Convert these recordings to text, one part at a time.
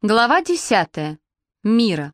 Глава десятая. Мира.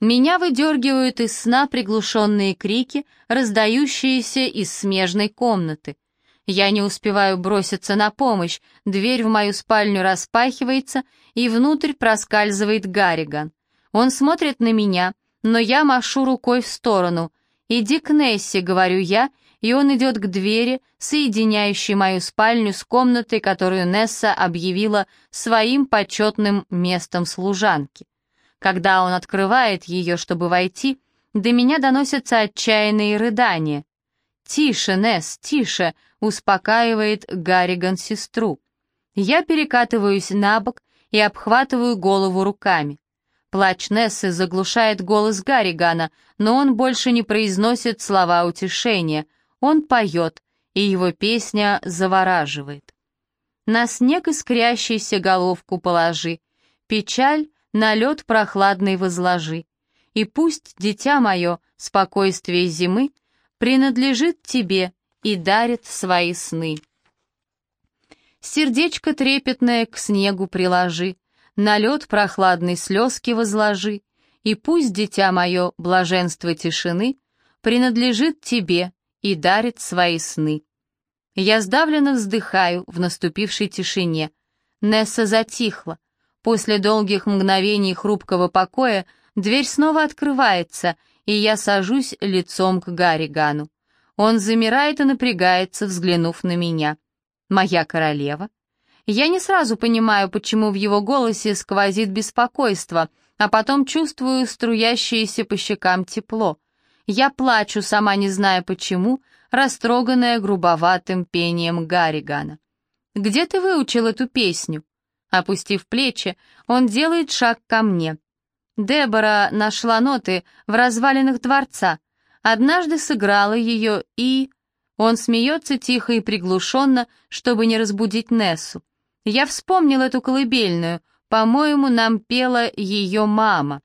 Меня выдергивают из сна приглушенные крики, раздающиеся из смежной комнаты. Я не успеваю броситься на помощь, дверь в мою спальню распахивается, и внутрь проскальзывает Гарриган. Он смотрит на меня, но я машу рукой в сторону. «Иди к Нессе», — говорю я, и он идет к двери, соединяющей мою спальню с комнатой, которую Несса объявила своим почетным местом служанки. Когда он открывает ее, чтобы войти, до меня доносятся отчаянные рыдания. «Тише, Несс, тише!» — успокаивает Гарриган сестру. Я перекатываюсь на бок и обхватываю голову руками. Плач Нессы заглушает голос Гарригана, но он больше не произносит слова утешения — он поет, и его песня завораживает. На снег искрящийся головку положи, Печаль на лед прохладный возложи, И пусть, дитя мое, спокойствие зимы Принадлежит тебе и дарит свои сны. Сердечко трепетное к снегу приложи, На лед прохладный слезки возложи, И пусть, дитя мое, блаженство тишины Принадлежит тебе и дарит свои сны. Я сдавленно вздыхаю в наступившей тишине. Несса затихла. После долгих мгновений хрупкого покоя дверь снова открывается, и я сажусь лицом к Гарригану. Он замирает и напрягается, взглянув на меня. «Моя королева?» Я не сразу понимаю, почему в его голосе сквозит беспокойство, а потом чувствую струящееся по щекам тепло — я плачу, сама не зная почему, растроганная грубоватым пением Гарригана. «Где ты выучил эту песню?» Опустив плечи, он делает шаг ко мне. Дебора нашла ноты в развалинах дворца. Однажды сыграла ее и... Он смеется тихо и приглушенно, чтобы не разбудить Нессу. Я вспомнил эту колыбельную. По-моему, нам пела ее мама.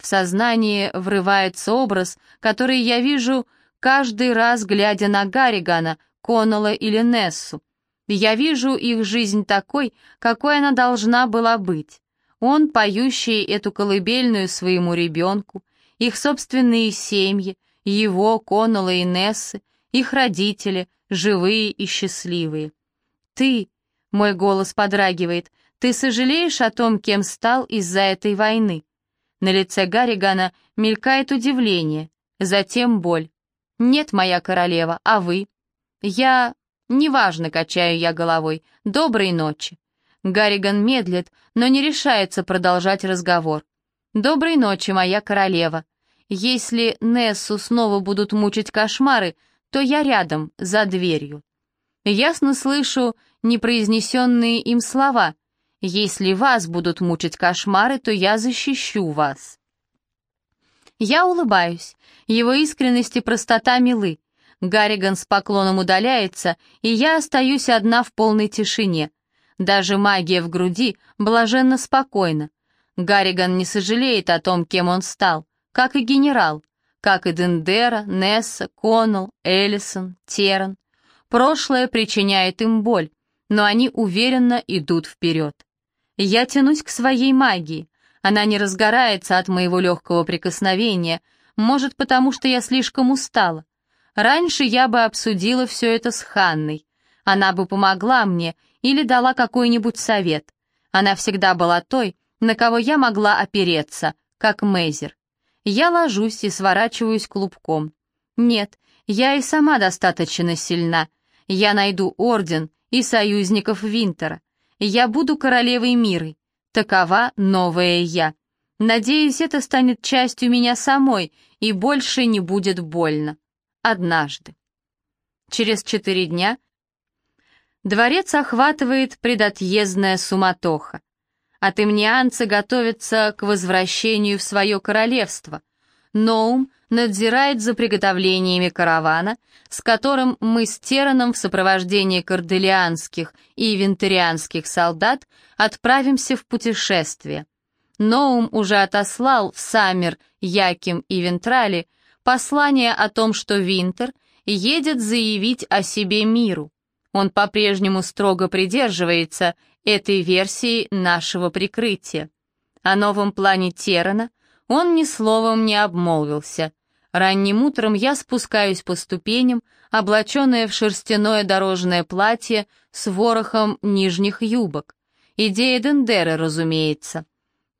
В сознание врывается образ, который я вижу каждый раз, глядя на Гарригана, Коннелла или Нессу. Я вижу их жизнь такой, какой она должна была быть. Он, поющий эту колыбельную своему ребенку, их собственные семьи, его, Коннелла и Нессы, их родители, живые и счастливые. «Ты», — мой голос подрагивает, — «ты сожалеешь о том, кем стал из-за этой войны?» На лице Гарригана мелькает удивление, затем боль. «Нет, моя королева, а вы?» «Я...» «Неважно», — качаю я головой. «Доброй ночи». Гарриган медлит, но не решается продолжать разговор. «Доброй ночи, моя королева. Если Нессу снова будут мучить кошмары, то я рядом, за дверью». Ясно слышу непроизнесенные им слова, если вас будут мучить кошмары, то я защищу вас. Я улыбаюсь. Его искренность и простота милы. Гарриган с поклоном удаляется, и я остаюсь одна в полной тишине. Даже магия в груди блаженно спокойна. Гарриган не сожалеет о том, кем он стал, как и генерал, как и Дендера, Несса, Коннелл, Эллисон, Теран. Прошлое причиняет им боль, но они уверенно идут вперед. Я тянусь к своей магии. Она не разгорается от моего легкого прикосновения, может, потому что я слишком устала. Раньше я бы обсудила все это с Ханной. Она бы помогла мне или дала какой-нибудь совет. Она всегда была той, на кого я могла опереться, как Мейзер. Я ложусь и сворачиваюсь клубком. Нет, я и сама достаточно сильна. Я найду орден и союзников Винтера. Я буду королевой мира. Такова новая я. Надеюсь, это станет частью меня самой и больше не будет больно. Однажды. Через четыре дня дворец охватывает предотъездная суматоха. Атемнианцы готовятся к возвращению в свое королевство. Ноум надзирает за приготовлениями каравана, с которым мы с Тераном в сопровождении корделианских и винтерианских солдат отправимся в путешествие. Ноум уже отослал в Саммер, Яким и Вентрали послание о том, что Винтер едет заявить о себе миру. Он по-прежнему строго придерживается этой версией нашего прикрытия. О новом плане Терана он ни словом не обмолвился. Ранним утром я спускаюсь по ступеням, облаченная в шерстяное дорожное платье с ворохом нижних юбок. Идея Дендеры, разумеется.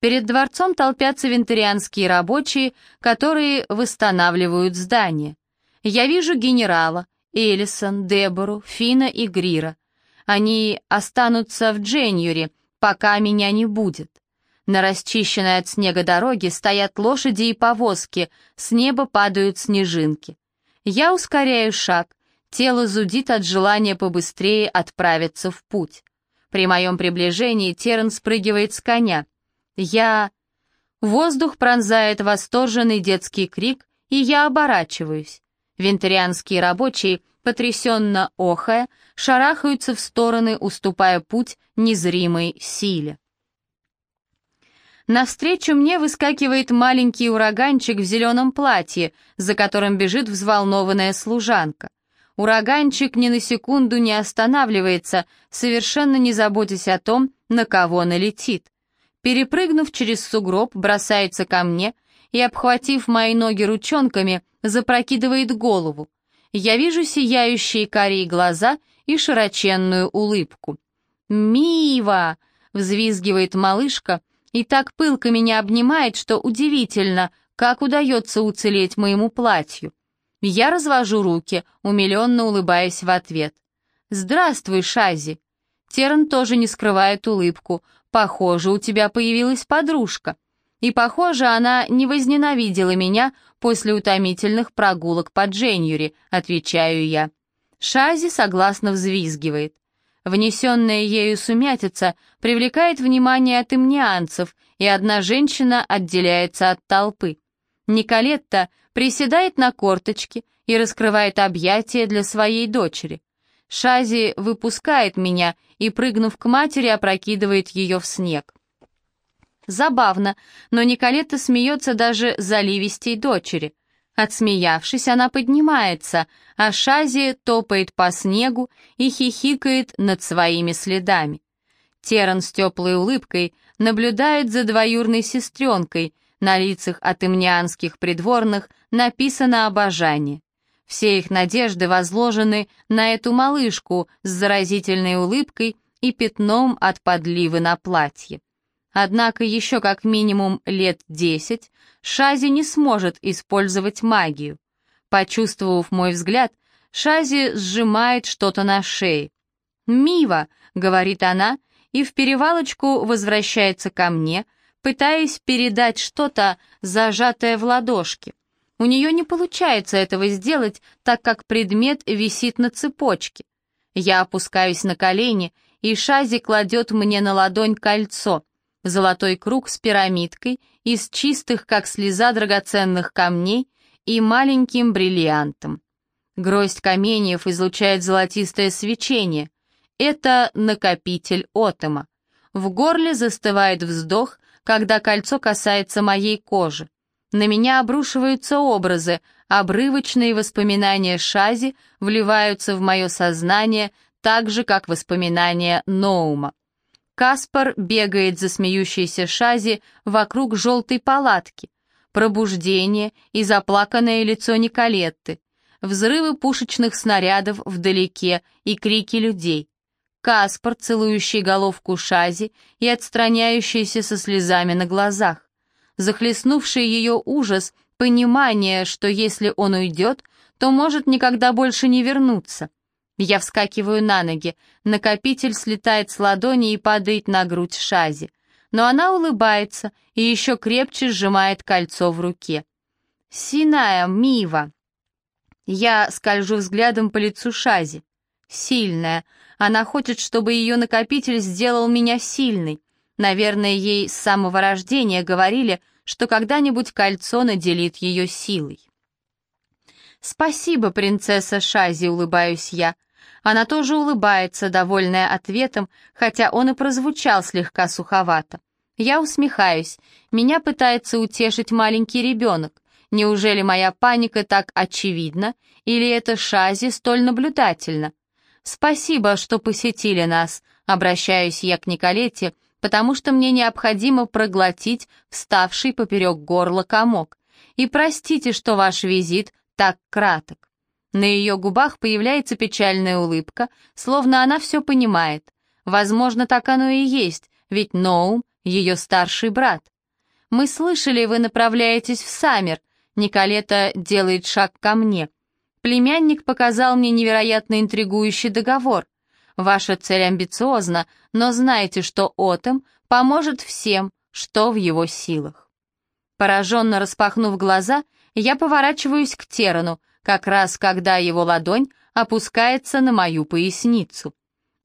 Перед дворцом толпятся вентарианские рабочие, которые восстанавливают здание. Я вижу генерала, Элисон, Дебору, Фина и Грира. Они останутся в Дженюре, пока меня не будет. На расчищенной от снега дороге стоят лошади и повозки, с неба падают снежинки. Я ускоряю шаг, тело зудит от желания побыстрее отправиться в путь. При моем приближении Терн спрыгивает с коня. Я... Воздух пронзает восторженный детский крик, и я оборачиваюсь. Вентарианские рабочие, потрясенно охая, шарахаются в стороны, уступая путь незримой силе. Навстречу мне выскакивает маленький ураганчик в зеленом платье, за которым бежит взволнованная служанка. Ураганчик ни на секунду не останавливается, совершенно не заботясь о том, на кого налетит. Перепрыгнув через сугроб, бросается ко мне и, обхватив мои ноги ручонками, запрокидывает голову. Я вижу сияющие карие глаза и широченную улыбку. «Мива!» — взвизгивает малышка, и так пылко меня обнимает, что удивительно, как удается уцелеть моему платью. Я развожу руки, умиленно улыбаясь в ответ. «Здравствуй, Шази!» Терн тоже не скрывает улыбку. «Похоже, у тебя появилась подружка». И, похоже, она не возненавидела меня после утомительных прогулок по Дженюре, отвечаю я. Шази согласно взвизгивает. Внесенная ею сумятица привлекает внимание от имнианцев, и одна женщина отделяется от толпы. Николетта приседает на корточки и раскрывает объятия для своей дочери. Шази выпускает меня и, прыгнув к матери, опрокидывает ее в снег. Забавно, но Николетта смеется даже заливистей дочери. Отсмеявшись, она поднимается, а Шази топает по снегу и хихикает над своими следами. Теран с теплой улыбкой наблюдает за двоюрной сестренкой, на лицах атымнианских придворных написано обожание. Все их надежды возложены на эту малышку с заразительной улыбкой и пятном от подливы на платье. Однако еще как минимум лет десять Шази не сможет использовать магию. Почувствовав мой взгляд, Шази сжимает что-то на шее. «Мива», — говорит она, и в перевалочку возвращается ко мне, пытаясь передать что-то, зажатое в ладошке. У нее не получается этого сделать, так как предмет висит на цепочке. Я опускаюсь на колени, и Шази кладет мне на ладонь кольцо золотой круг с пирамидкой из чистых, как слеза, драгоценных камней и маленьким бриллиантом. Гроздь каменьев излучает золотистое свечение. Это накопитель отома. В горле застывает вздох, когда кольцо касается моей кожи. На меня обрушиваются образы, обрывочные воспоминания Шази вливаются в мое сознание так же, как воспоминания Ноума. Каспар бегает за смеющейся Шази вокруг желтой палатки. Пробуждение и заплаканное лицо Николетты. Взрывы пушечных снарядов вдалеке и крики людей. Каспар, целующий головку Шази и отстраняющийся со слезами на глазах. Захлестнувший ее ужас, понимание, что если он уйдет, то может никогда больше не вернуться. Я вскакиваю на ноги, накопитель слетает с ладони и падает на грудь Шази. Но она улыбается и еще крепче сжимает кольцо в руке. «Синая, Мива!» Я скольжу взглядом по лицу Шази. Сильная. Она хочет, чтобы ее накопитель сделал меня сильной. Наверное, ей с самого рождения говорили, что когда-нибудь кольцо наделит ее силой. «Спасибо, принцесса Шази», — улыбаюсь я. Она тоже улыбается, довольная ответом, хотя он и прозвучал слегка суховато. Я усмехаюсь. Меня пытается утешить маленький ребенок. Неужели моя паника так очевидна, или это Шази столь наблюдательно? Спасибо, что посетили нас. Обращаюсь я к Николете, потому что мне необходимо проглотить вставший поперек горла комок. И простите, что ваш визит так краток. На ее губах появляется печальная улыбка, словно она все понимает. Возможно, так оно и есть, ведь Ноум — ее старший брат. «Мы слышали, вы направляетесь в Саммер», — Николета делает шаг ко мне. Племянник показал мне невероятно интригующий договор. Ваша цель амбициозна, но знайте, что Отом поможет всем, что в его силах. Пораженно распахнув глаза, я поворачиваюсь к Терану, как раз когда его ладонь опускается на мою поясницу.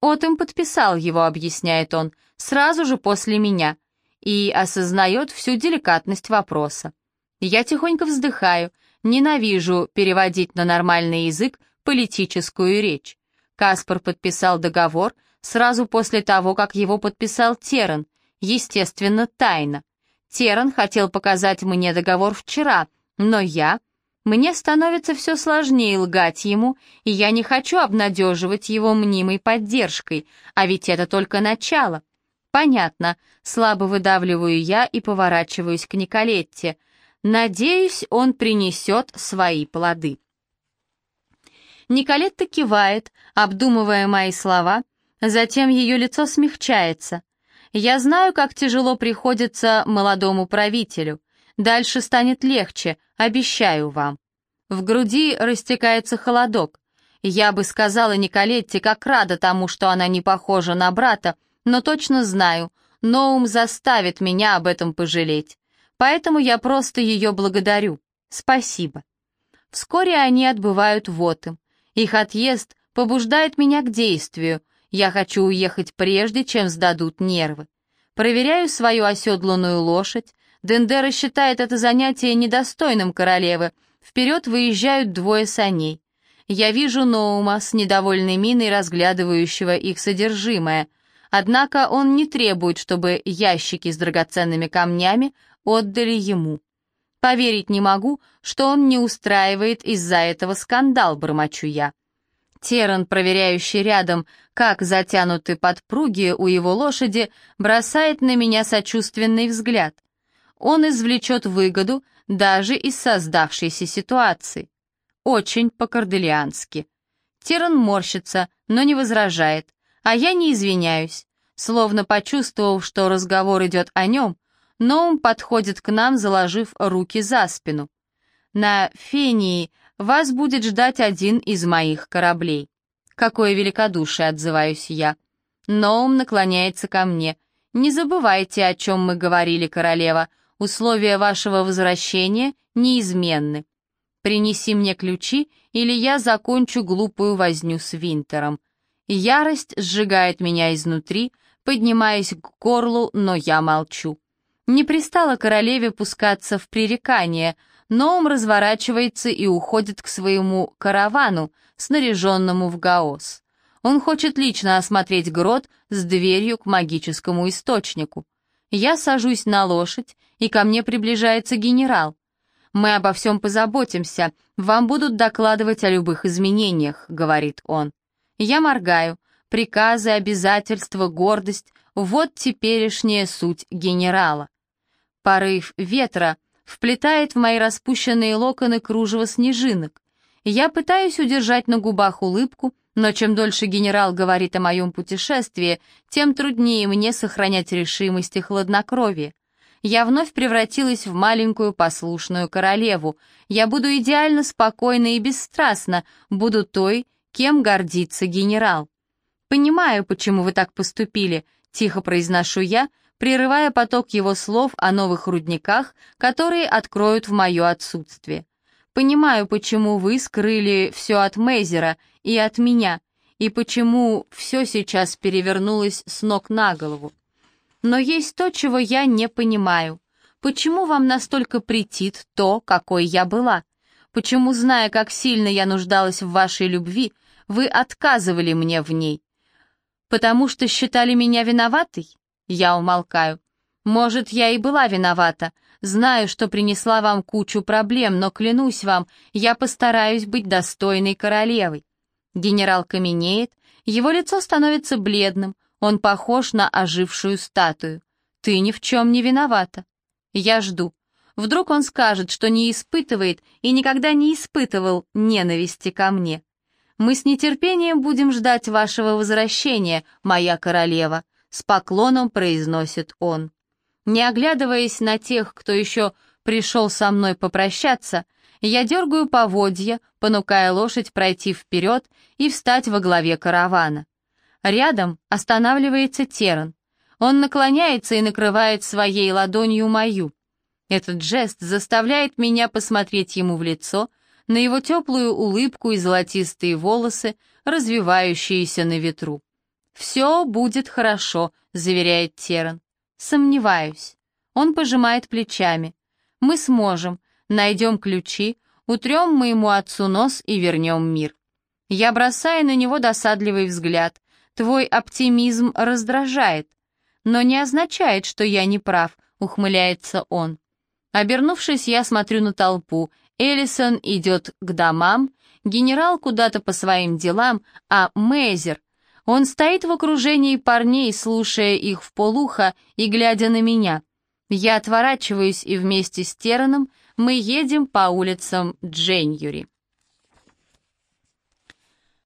Отом подписал его, объясняет он, сразу же после меня, и осознает всю деликатность вопроса. Я тихонько вздыхаю, ненавижу переводить на нормальный язык политическую речь. Каспар подписал договор сразу после того, как его подписал Теран, естественно, тайно. Теран хотел показать мне договор вчера, но я... Мне становится все сложнее лгать ему, и я не хочу обнадеживать его мнимой поддержкой, а ведь это только начало. Понятно, слабо выдавливаю я и поворачиваюсь к Николетте. Надеюсь, он принесет свои плоды. Николетта кивает, обдумывая мои слова, затем ее лицо смягчается. Я знаю, как тяжело приходится молодому правителю. Дальше станет легче, обещаю вам. В груди растекается холодок. Я бы сказала Николетте, как рада тому, что она не похожа на брата, но точно знаю, Ноум заставит меня об этом пожалеть. Поэтому я просто ее благодарю. Спасибо. Вскоре они отбывают в Отым. Их отъезд побуждает меня к действию. Я хочу уехать прежде, чем сдадут нервы. Проверяю свою оседланную лошадь. Дендера считает это занятие недостойным королевы. Вперед выезжают двое саней. Я вижу Ноума с недовольной миной, разглядывающего их содержимое. Однако он не требует, чтобы ящики с драгоценными камнями отдали ему. Поверить не могу, что он не устраивает из-за этого скандал, бормочу я. Теран, проверяющий рядом, как затянуты подпруги у его лошади, бросает на меня сочувственный взгляд. Он извлечет выгоду даже из создавшейся ситуации. Очень по-корделиански. Теран морщится, но не возражает, а я не извиняюсь. Словно почувствовав, что разговор идет о нем, Ноум подходит к нам, заложив руки за спину. На Фении вас будет ждать один из моих кораблей. Какое великодушие, отзываюсь я. Ноум наклоняется ко мне. Не забывайте, о чем мы говорили, королева. Условия вашего возвращения неизменны. Принеси мне ключи, или я закончу глупую возню с Винтером. Ярость сжигает меня изнутри, поднимаясь к горлу, но я молчу. Не пристало королеве пускаться в пререкание, но он разворачивается и уходит к своему каравану, снаряженному в Гаос. Он хочет лично осмотреть грот с дверью к магическому источнику. Я сажусь на лошадь, и ко мне приближается генерал. «Мы обо всем позаботимся, вам будут докладывать о любых изменениях», — говорит он. Я моргаю. Приказы, обязательства, гордость — вот теперешняя суть генерала. Порыв ветра вплетает в мои распущенные локоны кружево снежинок. Я пытаюсь удержать на губах улыбку, но чем дольше генерал говорит о моем путешествии, тем труднее мне сохранять решимость и хладнокровие. Я вновь превратилась в маленькую послушную королеву. Я буду идеально спокойна и бесстрастна, буду той, кем гордится генерал. «Понимаю, почему вы так поступили», — тихо произношу я, — прерывая поток его слов о новых рудниках, которые откроют в мое отсутствие. Понимаю, почему вы скрыли все от Мейзера и от меня, и почему все сейчас перевернулось с ног на голову. Но есть то, чего я не понимаю. Почему вам настолько претит то, какой я была? Почему, зная, как сильно я нуждалась в вашей любви, вы отказывали мне в ней? Потому что считали меня виноватой? Я умолкаю. Может, я и была виновата. Знаю, что принесла вам кучу проблем, но клянусь вам, я постараюсь быть достойной королевой. Генерал каменеет, его лицо становится бледным, Он похож на ожившую статую. Ты ни в чем не виновата. Я жду. Вдруг он скажет, что не испытывает и никогда не испытывал ненависти ко мне. Мы с нетерпением будем ждать вашего возвращения, моя королева, с поклоном произносит он. Не оглядываясь на тех, кто еще пришел со мной попрощаться, я дергаю поводья, понукая лошадь пройти вперед и встать во главе каравана. Рядом останавливается Теран. Он наклоняется и накрывает своей ладонью мою. Этот жест заставляет меня посмотреть ему в лицо, на его теплую улыбку и золотистые волосы, развивающиеся на ветру. «Все будет хорошо», — заверяет Теран. «Сомневаюсь». Он пожимает плечами. «Мы сможем. Найдем ключи, утрем моему отцу нос и вернем мир». Я бросаю на него досадливый взгляд. Твой оптимизм раздражает. Но не означает, что я не прав, ухмыляется он. Обернувшись, я смотрю на толпу. Эллисон идет к домам, генерал куда-то по своим делам, а Мейзер... Он стоит в окружении парней, слушая их в полухо и глядя на меня. Я отворачиваюсь, и вместе с Тераном мы едем по улицам Дженюри.